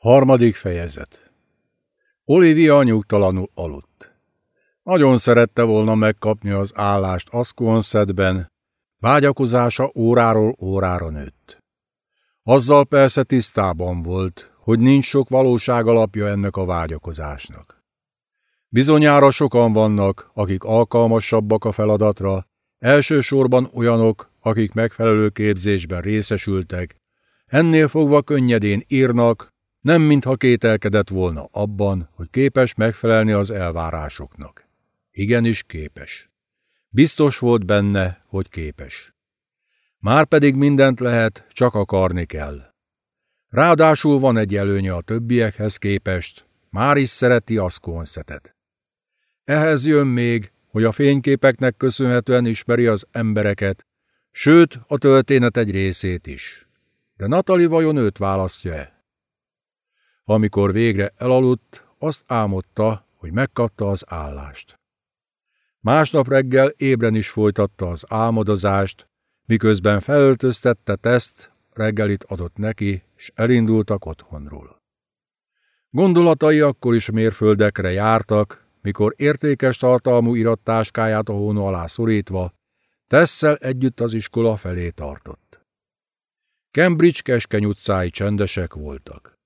Harmadik fejezet Olivia nyugtalanul aludt. Nagyon szerette volna megkapni az állást Asquansetben, vágyakozása óráról órára nőtt. Azzal persze tisztában volt, hogy nincs sok valóság alapja ennek a vágyakozásnak. Bizonyára sokan vannak, akik alkalmasabbak a feladatra, elsősorban olyanok, akik megfelelő képzésben részesültek, ennél fogva könnyedén írnak, nem mintha kételkedett volna abban, hogy képes megfelelni az elvárásoknak. Igenis képes. Biztos volt benne, hogy képes. Márpedig mindent lehet, csak akarni kell. Ráadásul van egy előnye a többiekhez képest, már is szereti Asconszetet. Ehhez jön még, hogy a fényképeknek köszönhetően ismeri az embereket, sőt a történet egy részét is. De Natali vajon őt választja-e? Amikor végre elaludt, azt álmodta, hogy megkapta az állást. Másnap reggel ébren is folytatta az álmodozást, miközben felöltöztette teszt, reggelit adott neki, és elindultak otthonról. Gondolatai akkor is mérföldekre jártak, mikor értékes tartalmú irattáskáját a hóna alá szorítva, Tesszel együtt az iskola felé tartott. Cambridge keskeny utcái csendesek voltak.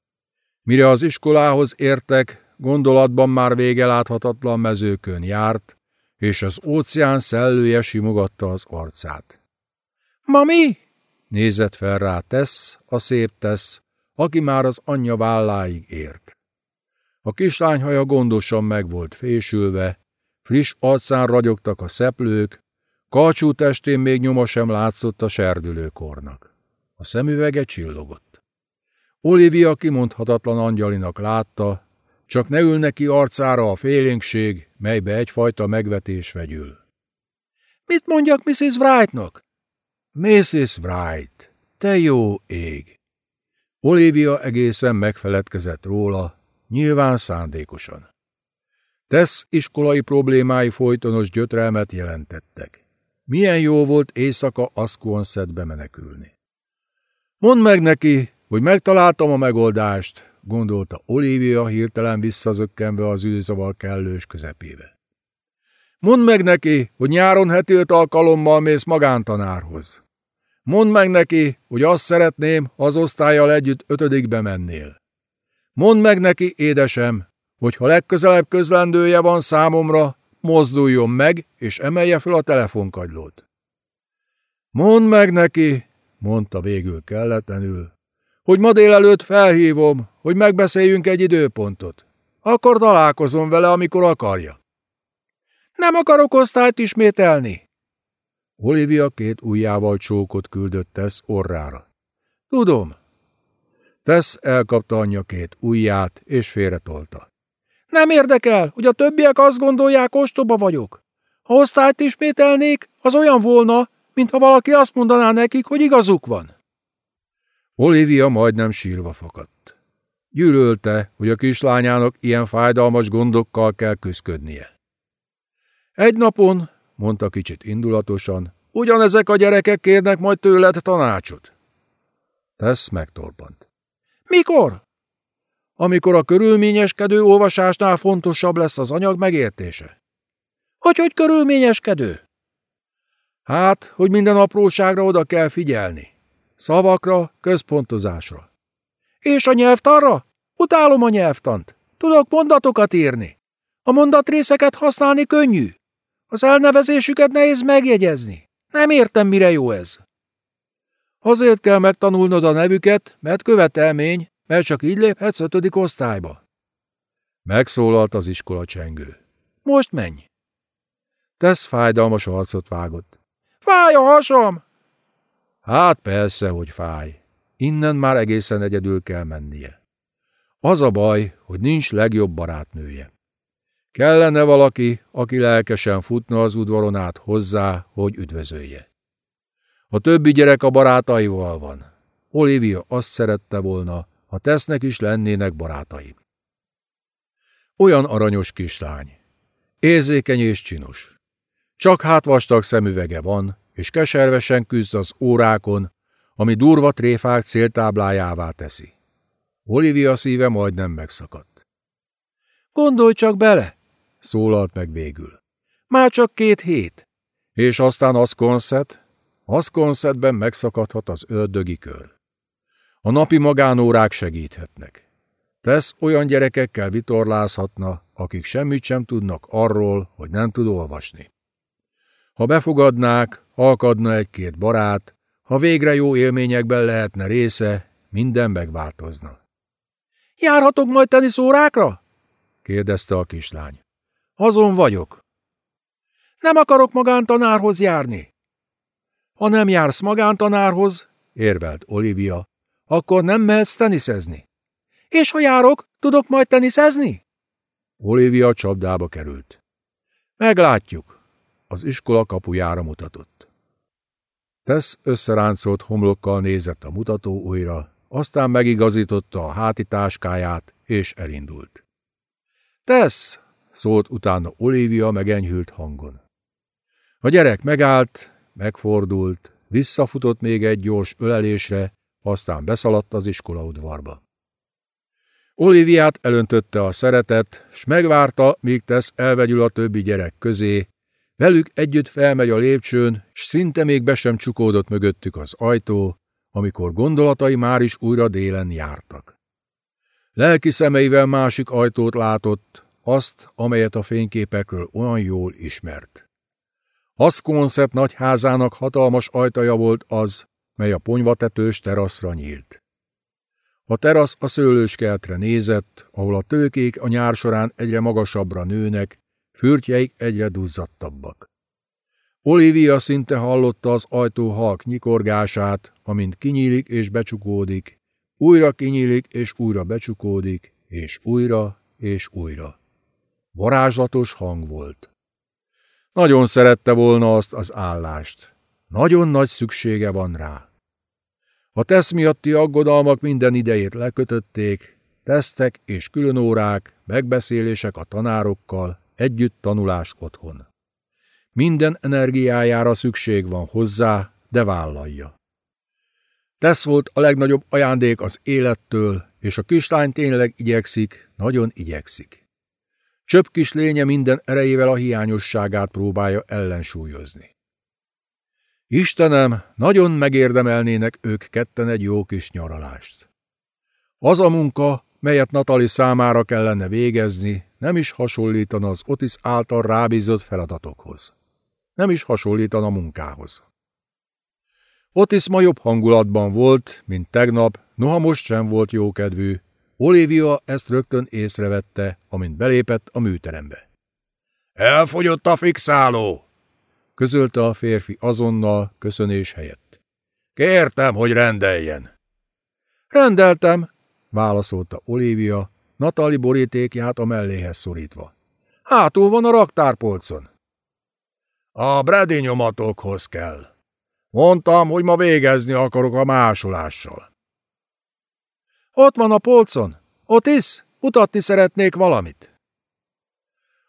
Mire az iskolához értek, gondolatban már vége láthatatlan mezőkön járt, és az óceán szellője simogatta az arcát. – Mami! – nézett fel rá Tesz, a szép Tesz, aki már az anyja válláig ért. A kislány haja gondosan meg volt fésülve, friss arcán ragyogtak a szeplők, kalcsú testén még nyoma sem látszott a serdülőkornak. A szemüvege csillogott. Olivia kimondhatatlan angyalinak látta, csak ne ül neki arcára a félénkség, melybe egyfajta megvetés vegyül. Mit mondjak Mrs. Wrightnak? Mrs. Wright, te jó ég! Olivia egészen megfeledkezett róla, nyilván szándékosan. Tesz iskolai problémái folytonos gyötrelmet jelentettek. Milyen jó volt éjszaka Asquansetbe menekülni. Mondd meg neki, hogy megtaláltam a megoldást, gondolta Olivia hirtelen visszazökkenve az űrzavar kellős közepébe. Mondd meg neki, hogy nyáron hetült alkalommal mész magántanárhoz. Mondd meg neki, hogy azt szeretném, az osztályjal együtt ötödikbe mennél. Mondd meg neki, édesem, hogy ha legközelebb közlendője van számomra, mozduljon meg, és emelje fel a telefonkagylót. Mondd meg neki, mondta végül kelletlenül, hogy ma délelőtt felhívom, hogy megbeszéljünk egy időpontot. Akkor találkozom vele, amikor akarja. Nem akarok osztályt ismételni. Olivia két ujjával csókot küldött Tess orrára. Tudom. Tess elkapta anyja két ujját, és félretolta. Nem érdekel, hogy a többiek azt gondolják, ostoba vagyok. Ha osztályt ismételnék, az olyan volna, mintha valaki azt mondaná nekik, hogy igazuk van. Olivia majdnem sírva fakadt. Gyűlölte, hogy a kislányának ilyen fájdalmas gondokkal kell küzdködnie. Egy napon, mondta kicsit indulatosan, ugyanezek a gyerekek kérnek majd tőled tanácsot. Tesz megtorpant. Mikor? Amikor a körülményeskedő olvasásnál fontosabb lesz az anyag megértése. Hogy, hogy körülményeskedő? Hát, hogy minden apróságra oda kell figyelni. Szavakra, központozásra. És a nyelvtanra? Utálom a nyelvtant. Tudok mondatokat írni. A mondatrészeket használni könnyű. Az elnevezésüket nehéz megjegyezni. Nem értem, mire jó ez. Azért kell megtanulnod a nevüket, mert követelmény, mert csak így léphetsz ötödik osztályba. Megszólalt az iskola csengő. Most menj! Tesz fájdalmas arcot vágott. Fáj a hasam! Hát persze, hogy fáj. Innen már egészen egyedül kell mennie. Az a baj, hogy nincs legjobb barátnője. Kellene valaki, aki lelkesen futna az udvaron át hozzá, hogy üdvözölje. A többi gyerek a barátaival van. Olivia azt szerette volna, ha tesznek is lennének barátai. Olyan aranyos kislány. Érzékeny és csinos. Csak hát vastag szemüvege van, és keservesen küzd az órákon, ami durva tréfák céltáblájává teszi. Olivia szíve majdnem megszakadt. Gondolj csak bele, szólalt meg végül. Már csak két hét. És aztán Asconset, Asconsetben megszakadhat az ördögi kör. A napi magánórák segíthetnek. Tesz olyan gyerekekkel vitorlázhatna, akik semmit sem tudnak arról, hogy nem tud olvasni. Ha befogadnák, halkadna egy-két barát, ha végre jó élményekben lehetne része, minden megváltozna. Járhatok majd teniszórákra? kérdezte a kislány. Azon vagyok. Nem akarok magántanárhoz járni. Ha nem jársz magántanárhoz, érvelt Olivia, akkor nem mehetsz teniszezni. És ha járok, tudok majd teniszezni? Olivia csapdába került. Meglátjuk. Az iskola kapujára mutatott. Tesz összeráncolt homlokkal nézett a mutató újra, aztán megigazította a háti táskáját, és elindult. Tesz! szólt utána Olivia megenyhült hangon. A gyerek megállt, megfordult, visszafutott még egy gyors ölelésre, aztán beszaladt az iskolaudvarba. Oliviát elöntötte a szeretet, s megvárta, míg tesz elvegyül a többi gyerek közé, velük együtt felmegy a lépcsőn, s szinte még be sem csukódott mögöttük az ajtó, amikor gondolatai már is újra délen jártak. Lelki szemeivel másik ajtót látott, azt, amelyet a fényképekről olyan jól ismert. Haszkonszet nagyházának hatalmas ajtaja volt az, mely a ponyvatetős teraszra nyílt. A terasz a szőlőskeltre nézett, ahol a tőkék a nyár során egyre magasabbra nőnek, fürtjeik egyre duzzadtabbak. Olivia szinte hallotta az ajtó halk nyikorgását, amint kinyílik és becsukódik, újra kinyílik és újra becsukódik, és újra és újra. Varázslatos hang volt. Nagyon szerette volna azt az állást. Nagyon nagy szüksége van rá. A tesz miatti aggodalmak minden idejét lekötötték, tesztek és különórák, megbeszélések a tanárokkal, együtt tanulás otthon. Minden energiájára szükség van hozzá, de vállalja. Tesz volt a legnagyobb ajándék az élettől, és a kislány tényleg igyekszik, nagyon igyekszik. Csöpp kis lénye minden erejével a hiányosságát próbálja ellensúlyozni. Istenem, nagyon megérdemelnének ők ketten egy jó kis nyaralást. Az a munka, melyet Natali számára kellene végezni, nem is hasonlítana az Otis által rábízott feladatokhoz. Nem is hasonlítana munkához. Otis ma jobb hangulatban volt, mint tegnap, noha most sem volt jókedvű. Olivia ezt rögtön észrevette, amint belépett a műterembe. Elfogyott a fixáló! közölte a férfi azonnal köszönés helyett. Kértem, hogy rendeljen. Rendeltem, válaszolta Olivia, Natali borítékját a melléhez szorítva. Hátul van a raktárpolcon. A Brady nyomatokhoz kell. Mondtam, hogy ma végezni akarok a másolással. Ott van a polcon. Otis, mutatni szeretnék valamit.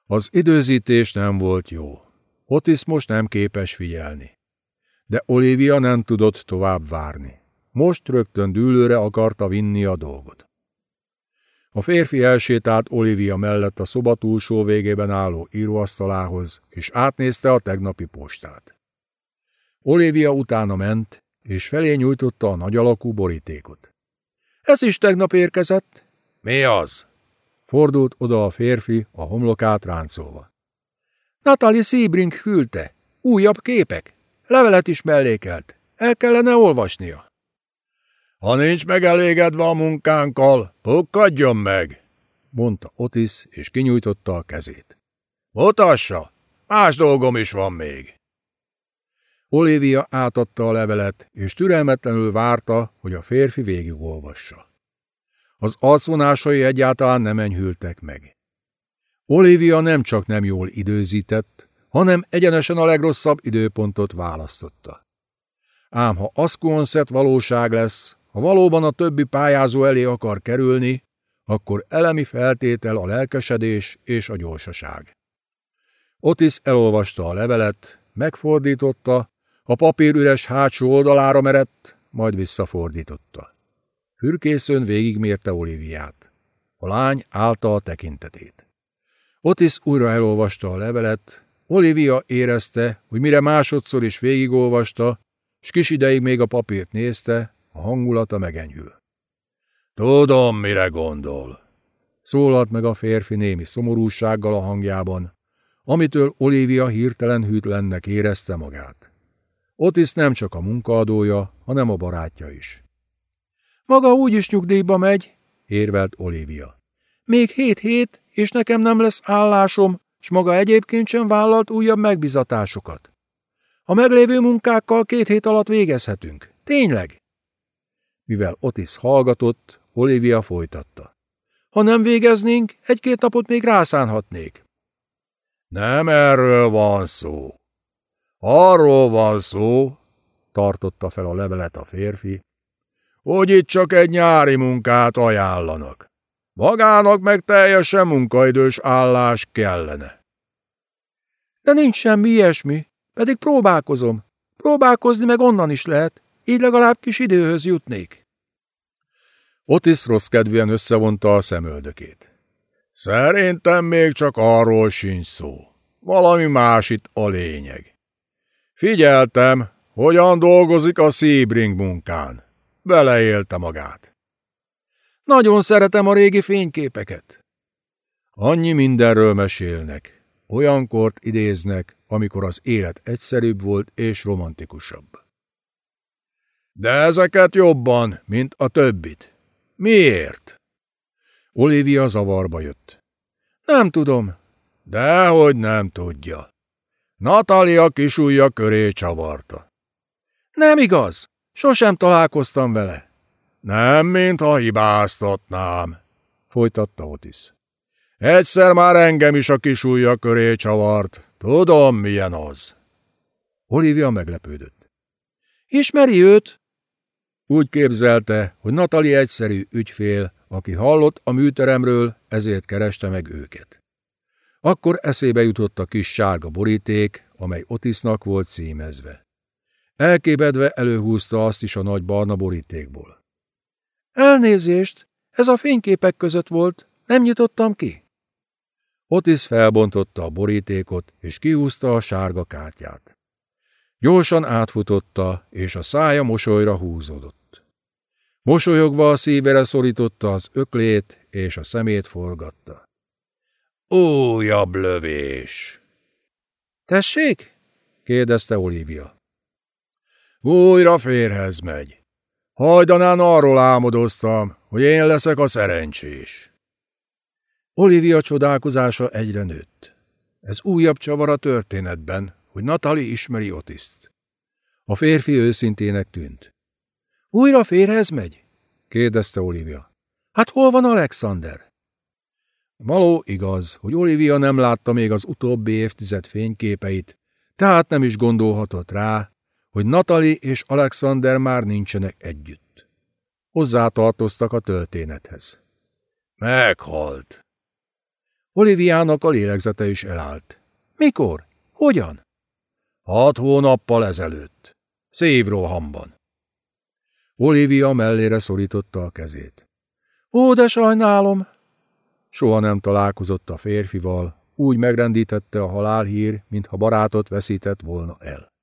Az időzítés nem volt jó. Otis most nem képes figyelni. De Olivia nem tudott tovább várni. Most rögtön dűlőre akarta vinni a dolgot. A férfi elsétált Olivia mellett a szoba túlsó végében álló íróasztalához, és átnézte a tegnapi postát. Olivia utána ment, és felé nyújtotta a nagy alakú borítékot. Ez is tegnap érkezett. Mi az? Fordult oda a férfi, a homlokát ráncolva. Natalie Sebring küldte. Újabb képek. Levelet is mellékelt. El kellene olvasnia. Ha nincs megelégedve a munkánkkal, pukkadjon meg, mondta Otis, és kinyújtotta a kezét. Mutassa, más dolgom is van még. Olivia átadta a levelet, és türelmetlenül várta, hogy a férfi végigolvassa. Az arcvonásai egyáltalán nem enyhültek meg. Olivia nem csak nem jól időzített, hanem egyenesen a legrosszabb időpontot választotta. Ám ha Asconset valóság lesz, ha valóban a többi pályázó elé akar kerülni, akkor elemi feltétel a lelkesedés és a gyorsaság. Otis elolvasta a levelet, megfordította, a papír üres hátsó oldalára merett, majd visszafordította. Fürkészön végigmérte Oliviát. A lány állta a tekintetét. Otis újra elolvasta a levelet, Olivia érezte, hogy mire másodszor is végigolvasta, s kis ideig még a papírt nézte, a hangulata megenyhül. Tudom, mire gondol, szólalt meg a férfi némi szomorúsággal a hangjában, amitől Olivia hirtelen hűtlennek érezte magát. Otis nem csak a munkaadója, hanem a barátja is. Maga úgyis nyugdíjba megy, érvelt Olivia. Még hét hét, és nekem nem lesz állásom, s maga egyébként sem vállalt újabb megbizatásokat. A meglévő munkákkal két hét alatt végezhetünk. Tényleg? Mivel Otis hallgatott, Olivia folytatta. Ha nem végeznénk, egy-két napot még rászánhatnék. Nem erről van szó. Arról van szó, tartotta fel a levelet a férfi, hogy itt csak egy nyári munkát ajánlanak. Magának meg teljesen munkaidős állás kellene. De nincs semmi ilyesmi, pedig próbálkozom. Próbálkozni meg onnan is lehet, így legalább kis időhöz jutnék. Otis rossz kedvűen összevonta a szemöldökét. Szerintem még csak arról sincs szó. Valami más itt a lényeg. Figyeltem, hogyan dolgozik a Sebring munkán. Beleélte magát. Nagyon szeretem a régi fényképeket. Annyi mindenről mesélnek. Olyankort idéznek, amikor az élet egyszerűbb volt és romantikusabb. De ezeket jobban, mint a többit. Miért? Olivia zavarba jött. Nem tudom. Dehogy nem tudja. Natália kisújja köré csavarta. Nem igaz. Sosem találkoztam vele. Nem, mintha hibáztatnám, folytatta Otis. Egyszer már engem is a kisújja köré csavart. Tudom, milyen az. Olivia meglepődött. Ismeri őt? Úgy képzelte, hogy Natali egyszerű ügyfél, aki hallott a műteremről, ezért kereste meg őket. Akkor eszébe jutott a kis sárga boríték, amely Otisnak volt címezve. Elkébedve előhúzta azt is a nagy barna borítékból. Elnézést, ez a fényképek között volt, nem nyitottam ki. Otis felbontotta a borítékot, és kihúzta a sárga kártyát. Gyorsan átfutotta, és a szája mosolyra húzódott. Mosolyogva a szívere szorította az öklét, és a szemét forgatta. Újabb lövés! Tessék? kérdezte Olivia. Újra férhez megy. Hajdanán arról álmodoztam, hogy én leszek a szerencsés. Olivia csodálkozása egyre nőtt. Ez újabb csavar a történetben, hogy Natali ismeri Otiszt. A férfi őszintének tűnt. Újra férhez megy? kérdezte Olivia. Hát hol van Alexander? Való igaz, hogy Olivia nem látta még az utóbbi évtized fényképeit, tehát nem is gondolhatott rá, hogy Natali és Alexander már nincsenek együtt. Hozzátartoztak a történethez. Meghalt. Oliviának a lélegzete is elállt. Mikor? Hogyan? Hat hónappal ezelőtt. Szívrohamban. Olivia mellére szorította a kezét. Ó, de sajnálom! Soha nem találkozott a férfival, úgy megrendítette a halálhír, mintha barátot veszített volna el.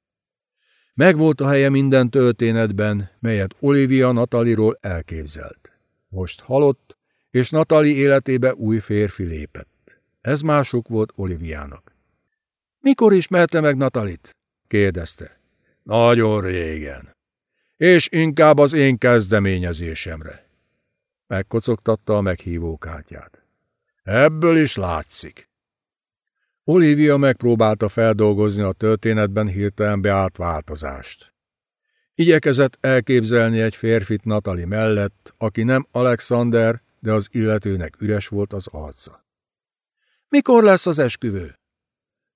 Megvolt a helye minden történetben, melyet Olivia Nataliról elképzelt. Most halott, és Natali életébe új férfi lépett. Ez mások volt Oliviának. Mikor ismerte meg Natalit? kérdezte. Nagyon régen. És inkább az én kezdeményezésemre. Megkocogtatta a meghívókártyát. Ebből is látszik. Olivia megpróbálta feldolgozni a történetben hirtelen beállt változást. Igyekezett elképzelni egy férfit Natali mellett, aki nem Alexander, de az illetőnek üres volt az arca. Mikor lesz az esküvő?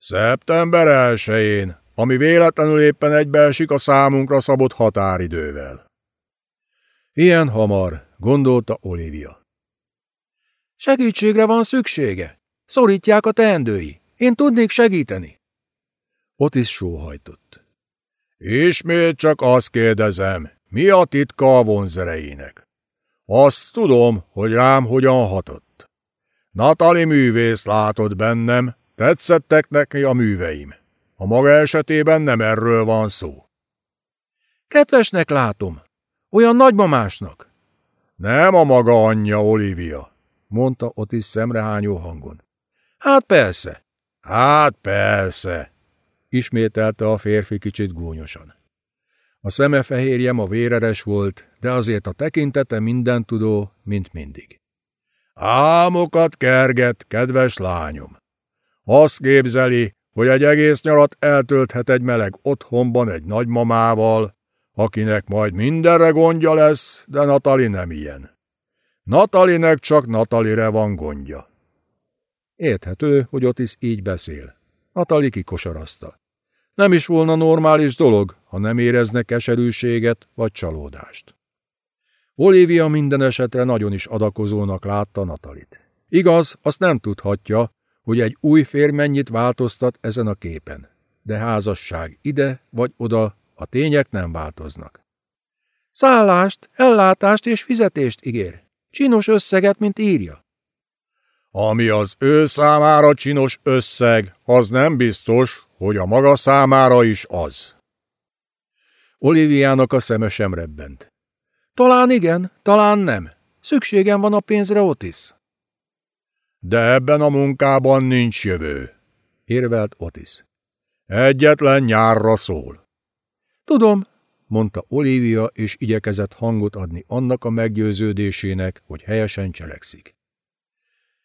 Szeptember elsőjén, ami véletlenül éppen egybeesik a számunkra szabott határidővel. Ilyen hamar, gondolta Olivia. Segítségre van szüksége. Szorítják a teendői. Én tudnék segíteni. Otis sóhajtott. Ismét csak azt kérdezem, mi a titka a vonzerejének? Azt tudom, hogy rám hogyan hatott. Natali művész látott bennem, tetszettek neki a műveim. A maga esetében nem erről van szó. Kedvesnek látom. Olyan nagymamásnak. Nem a maga anyja, Olivia, mondta Otis szemrehányó hangon. Hát persze. Hát persze, ismételte a férfi kicsit gúnyosan. A szeme fehérje ma véreres volt, de azért a tekintete mindentudó, mint mindig. Álmokat kerget, kedves lányom. Azt képzeli, hogy egy egész nyarat eltölthet egy meleg otthonban egy nagymamával, akinek majd mindenre gondja lesz, de Natali nem ilyen. Natalinek csak Natalire van gondja. Érthető, hogy Otis így beszél. Natali kikosarazta. Nem is volna normális dolog, ha nem érezne keserűséget vagy csalódást. Olivia minden esetre nagyon is adakozónak látta Natalit. Igaz, azt nem tudhatja, hogy egy új férj mennyit változtat ezen a képen, de házasság ide vagy oda a tények nem változnak. Szállást, ellátást és fizetést ígér. Csinos összeget, mint írja. Ami az ő számára csinos összeg, az nem biztos, hogy a maga számára is az. Oliviának a szeme sem rebbent. Talán igen, talán nem. Szükségem van a pénzre, Otis. De ebben a munkában nincs jövő, érvelt Otis. Egyetlen nyárra szól. Tudom, mondta Olivia, és igyekezett hangot adni annak a meggyőződésének, hogy helyesen cselekszik.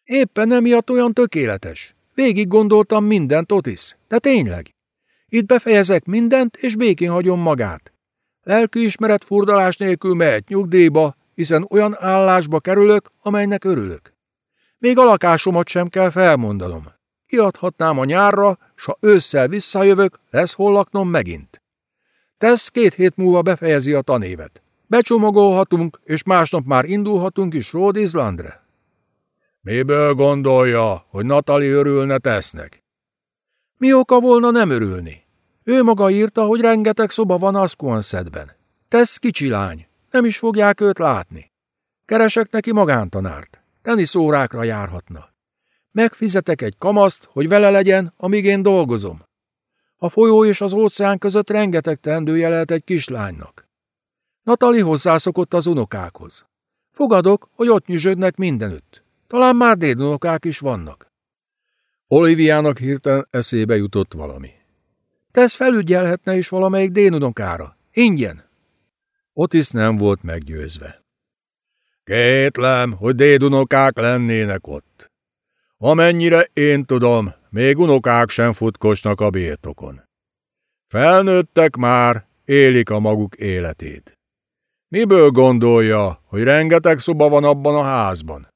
Éppen emiatt olyan tökéletes. Végig gondoltam mindent, Otis, de tényleg. Itt befejezek mindent, és békén hagyom magát. Lelkiismeret furdalás nélkül mehet nyugdíjba, hiszen olyan állásba kerülök, amelynek örülök. Még a lakásomat sem kell felmondanom. Kiadhatnám a nyárra, s ha ősszel visszajövök, lesz hol laknom megint. Tesz két hét múlva befejezi a tanévet. Becsomagolhatunk, és másnap már indulhatunk is Rhode Islandre. Miből gondolja, hogy Natali örülne tesznek? Mi oka volna nem örülni? Ő maga írta, hogy rengeteg szoba van Asquanszedben. Tesz kicsi lány, nem is fogják őt látni. Keresek neki magántanárt, teniszórákra járhatna. Megfizetek egy kamaszt, hogy vele legyen, amíg én dolgozom. A folyó és az óceán között rengeteg teendője lehet egy kislánynak. Natali hozzászokott az unokákhoz. Fogadok, hogy ott nyüzsögnek mindenütt. Talán már dédunokák is vannak. Oliviának hirtelen eszébe jutott valami. Tesz felügyelhetne is valamelyik dénunokára. Ingyen. Otis nem volt meggyőzve. Kétlem, hogy dédunokák lennének ott. Amennyire én tudom, még unokák sem futkosnak a birtokon. Felnőttek már, élik a maguk életét. Miből gondolja, hogy rengeteg szoba van abban a házban?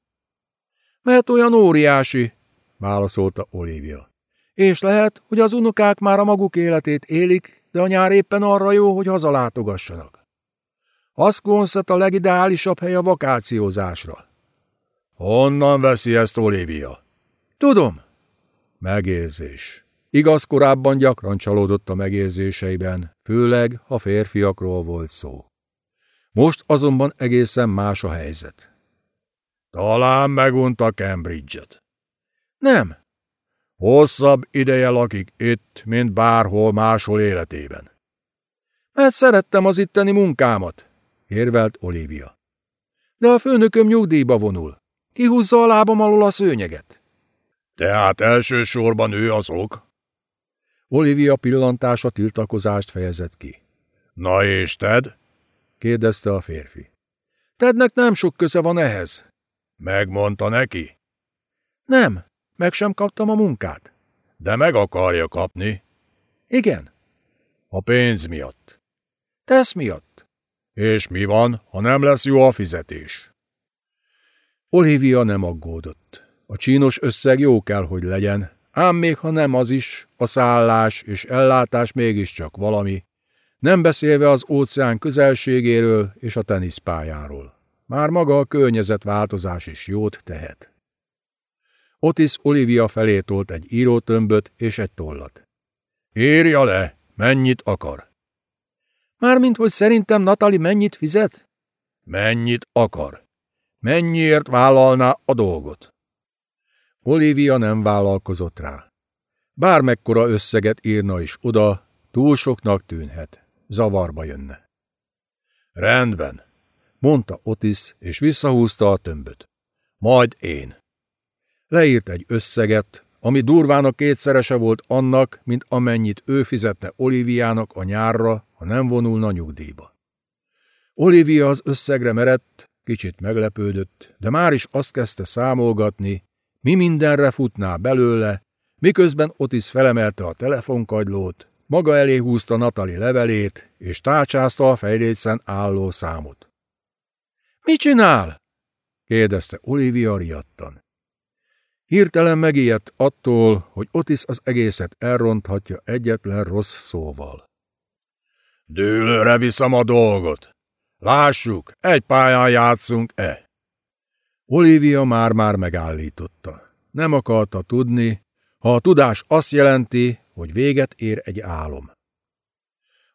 Mert olyan óriási, válaszolta Olivia. És lehet, hogy az unokák már a maguk életét élik, de a nyár éppen arra jó, hogy hazalátogassanak. Aszkonszet a legideálisabb hely a vakációzásra. Honnan veszi ezt Olivia? Tudom, Megérzés. Igaz, korábban gyakran csalódott a megérzéseiben, főleg, ha férfiakról volt szó. Most azonban egészen más a helyzet. Talán megunta Cambridge-et. Nem. Hosszabb ideje lakik itt, mint bárhol máshol életében. Mert szerettem az itteni munkámat, érvelt Olivia. De a főnököm nyugdíjba vonul. Kihúzza a lábam alól a szőnyeget. Tehát elsősorban ő az ok? Olivia pillantása tiltakozást fejezett ki. Na és Ted? kérdezte a férfi. Tednek nem sok köze van ehhez. Megmondta neki? Nem, meg sem kaptam a munkát. De meg akarja kapni. Igen. A pénz miatt. Tesz miatt. És mi van, ha nem lesz jó a fizetés? Olivia nem aggódott. A csínos összeg jó kell, hogy legyen, ám még ha nem az is, a szállás és ellátás mégiscsak valami, nem beszélve az óceán közelségéről és a teniszpályáról. Már maga a környezetváltozás is jót tehet. Otis Olivia felé tolt egy írótömböt és egy tollat. Írja le, mennyit akar. Mármint, hogy szerintem Natali mennyit fizet? Mennyit akar. Mennyiért vállalná a dolgot? Olivia nem vállalkozott rá. Bármekkora összeget írna is oda, túl soknak tűnhet. Zavarba jönne. Rendben, mondta Otis, és visszahúzta a tömböt. Majd én. Leírt egy összeget, ami durván a kétszerese volt annak, mint amennyit ő fizetne Oliviának a nyárra, ha nem vonulna nyugdíjba. Olivia az összegre merett, kicsit meglepődött, de már is azt kezdte számolgatni, mi mindenre futná belőle, miközben Otis felemelte a telefonkagylót, maga elé húzta Natali levelét, és tácsázta a fejlétszen álló számot. – Mit csinál? – kérdezte Olivia riadtan. Hirtelen megijedt attól, hogy Otis az egészet elronthatja egyetlen rossz szóval. Dőlőre viszem a dolgot. Lássuk, egy pályán játszunk-e? Olivia már-már megállította. Nem akarta tudni, ha a tudás azt jelenti, hogy véget ér egy álom.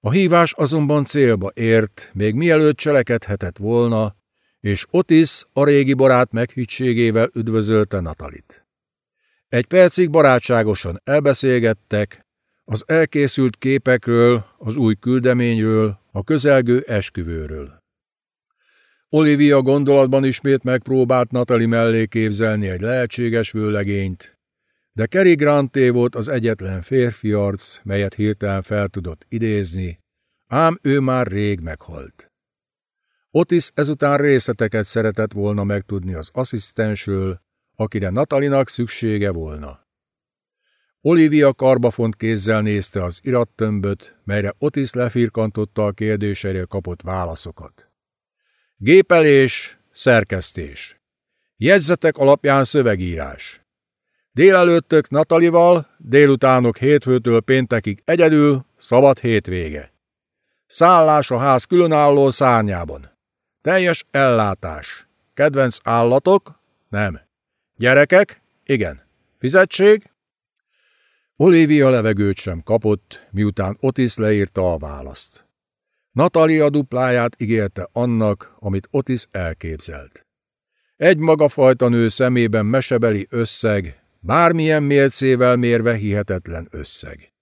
A hívás azonban célba ért, még mielőtt cselekedhetett volna, és Otis a régi barát meghittségével üdvözölte Natalit. Egy percig barátságosan elbeszélgettek, az elkészült képekről, az új küldeményről, a közelgő esküvőről. Olivia gondolatban ismét megpróbált Natali mellé képzelni egy lehetséges vőlegényt, de Kerry Granté volt az egyetlen férfi arc, melyet hirtelen fel tudott idézni, ám ő már rég meghalt. Otis ezután részleteket szeretett volna megtudni az asszisztensről, akire Natalinak szüksége volna. Olivia karbafont kézzel nézte az irattömböt, melyre Otis lefirkantotta a kérdésére kapott válaszokat. Gépelés, szerkesztés. Jegyzetek alapján szövegírás. Délelőttök Natalival, délutánok hétfőtől péntekig egyedül, szabad hétvége. Szállás a ház különálló szárnyában. Teljes ellátás. Kedvenc állatok? Nem. Gyerekek? Igen. Fizetség? Olivia levegőt sem kapott, miután Otis leírta a választ. Natalia dupláját ígérte annak, amit Otis elképzelt. Egy maga fajta nő szemében mesebeli összeg, bármilyen mércével mérve hihetetlen összeg.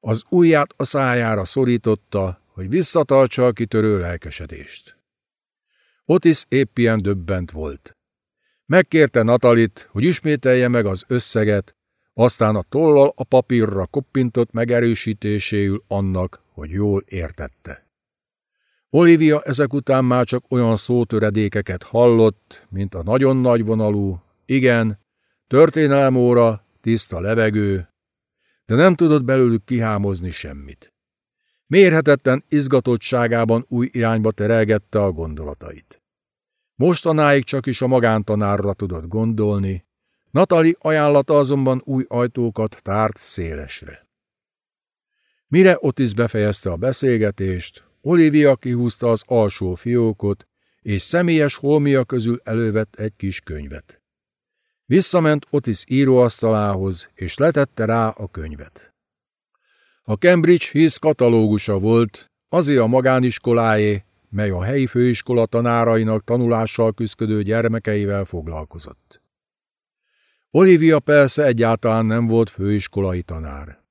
Az ujját a szájára szorította, hogy visszatartsa a kitörő lelkesedést. Otis épp ilyen döbbent volt. Megkérte Natalit, hogy ismételje meg az összeget, aztán a tollal a papírra koppintott megerősítéséül annak, hogy jól értette. Olivia ezek után már csak olyan szótöredékeket hallott, mint a nagyon nagyvonalú, igen, történelemóra, tiszta levegő, de nem tudott belőlük kihámozni semmit. Mérhetetlen izgatottságában új irányba terelgette a gondolatait. Mostanáig csak is a magántanárra tudott gondolni, Natali ajánlata azonban új ajtókat tárt szélesre. Mire Otis befejezte a beszélgetést, Olivia kihúzta az alsó fiókot, és személyes holmia közül elővett egy kis könyvet. Visszament Otis íróasztalához, és letette rá a könyvet. A Cambridge Hiss katalógusa volt, azért a magániskoláé, mely a helyi főiskola tanárainak tanulással küzdködő gyermekeivel foglalkozott. Olivia persze egyáltalán nem volt főiskolai tanár.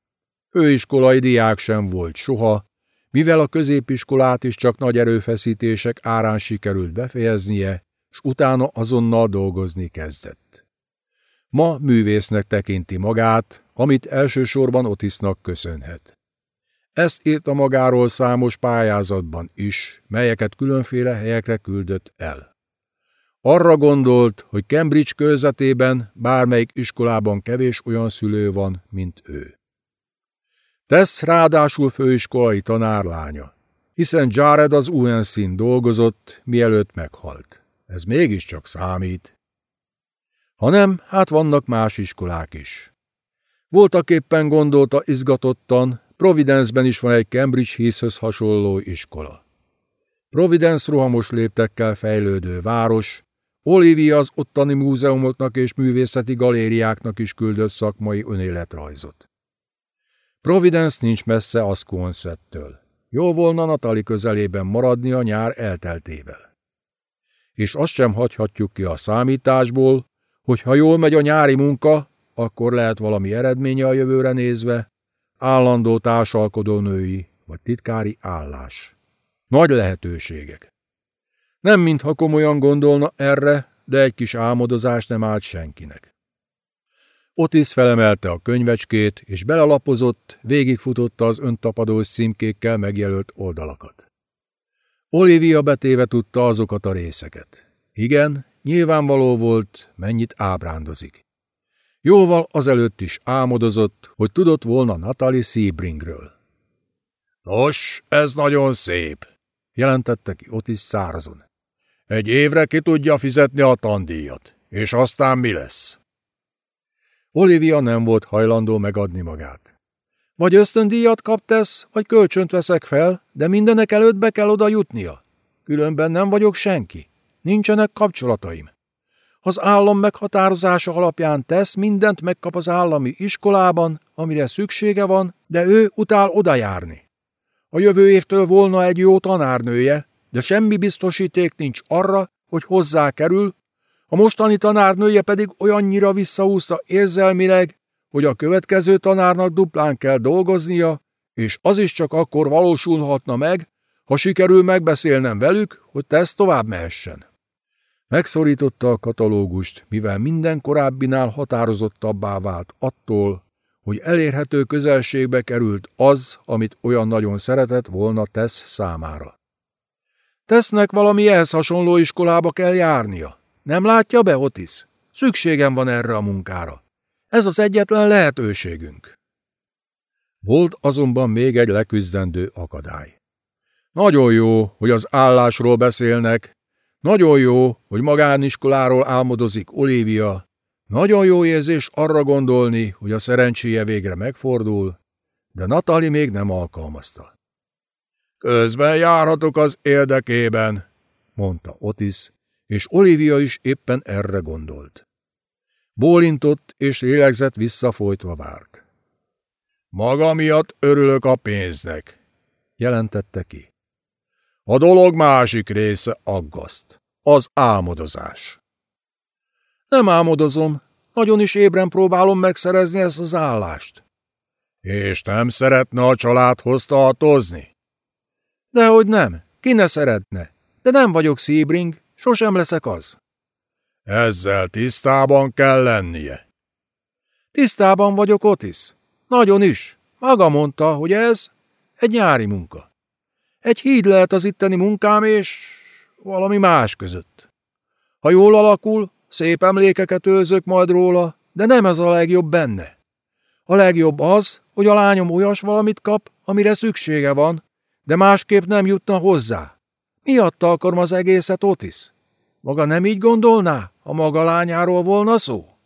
Főiskolai diák sem volt soha, mivel a középiskolát is csak nagy erőfeszítések árán sikerült befejeznie, s utána azonnal dolgozni kezdett. Ma művésznek tekinti magát, amit elsősorban Otisnak köszönhet. Ezt írta magáról számos pályázatban is, melyeket különféle helyekre küldött el. Arra gondolt, hogy Cambridge körzetében bármelyik iskolában kevés olyan szülő van, mint ő. Tesz ráadásul főiskolai tanárlánya, hiszen Jared az UNC-n dolgozott, mielőtt meghalt. Ez mégiscsak számít. Ha nem, hát vannak más iskolák is. Voltak éppen gondolta izgatottan, Providence-ben is van egy Cambridge Heathhöz hasonló iskola. Providence rohamos léptekkel fejlődő város, Olivia az ottani múzeumoknak és művészeti galériáknak is küldött szakmai önéletrajzot. Providence nincs messze Asconcettől. Jó volna Natali közelében maradni a nyár elteltével. és azt sem hagyhatjuk ki a számításból, hogy ha jól megy a nyári munka, akkor lehet valami eredménye a jövőre nézve, állandó társalkodó női vagy titkári állás. Nagy lehetőségek. Nem mintha komolyan gondolna erre, de egy kis álmodozás nem állt senkinek. Otis felemelte a könyvecskét, és belalapozott, végigfutotta az öntapadós címkékkel megjelölt oldalakat. Olivia betéve tudta azokat a részeket. Igen, nyilvánvaló volt, mennyit ábrándozik. Jóval azelőtt is álmodozott, hogy tudott volna Natalie Sebringről. Nos, ez nagyon szép, jelentette ki Otis szárazon. Egy évre ki tudja fizetni a tandíjat, és aztán mi lesz? Olivia nem volt hajlandó megadni magát. Vagy ösztöndíjat kaptesz, vagy kölcsönt veszek fel, de mindenek előtt be kell oda jutnia. Különben nem vagyok senki. Nincsenek kapcsolataim. Az állam meghatározása alapján tesz, mindent megkap az állami iskolában, amire szüksége van, de ő utál oda járni. A jövő évtől volna egy jó tanárnője, de semmi biztosíték nincs arra, hogy hozzá kerül, a mostani tanárnője pedig olyannyira visszaúzta érzelmileg, hogy a következő tanárnak duplán kell dolgoznia, és az is csak akkor valósulhatna meg, ha sikerül megbeszélnem velük, hogy tesz tovább mehessen. Megszorította a katalógust, mivel minden korábbinál határozottabbá vált attól, hogy elérhető közelségbe került az, amit olyan nagyon szeretett volna tesz számára. Tesznek valami ehhez hasonló iskolába kell járnia. Nem látja be, Otis? Szükségem van erre a munkára. Ez az egyetlen lehetőségünk. Volt azonban még egy leküzdendő akadály. Nagyon jó, hogy az állásról beszélnek, nagyon jó, hogy magániskoláról álmodozik Olivia, nagyon jó érzés arra gondolni, hogy a szerencséje végre megfordul, de Natali még nem alkalmazta. Közben járhatok az érdekében, mondta Otis, és Olivia is éppen erre gondolt. Bólintott és lélegzett visszafolytva várt. Maga miatt örülök a pénznek, jelentette ki. A dolog másik része aggaszt, az álmodozás. Nem álmodozom, nagyon is ébren próbálom megszerezni ezt az állást. És nem szeretne a családhoz tartozni? Dehogy nem, ki ne szeretne, de nem vagyok szíbring, sosem leszek az. Ezzel tisztában kell lennie. Tisztában vagyok, Otis. Nagyon is. Maga mondta, hogy ez egy nyári munka. Egy híd lehet az itteni munkám és valami más között. Ha jól alakul, szép emlékeket őrzök majd róla, de nem ez a legjobb benne. A legjobb az, hogy a lányom olyas valamit kap, amire szüksége van, de másképp nem jutna hozzá. Miatta akarom az egészet, Otis? Maga nem így gondolná, ha maga lányáról volna szó?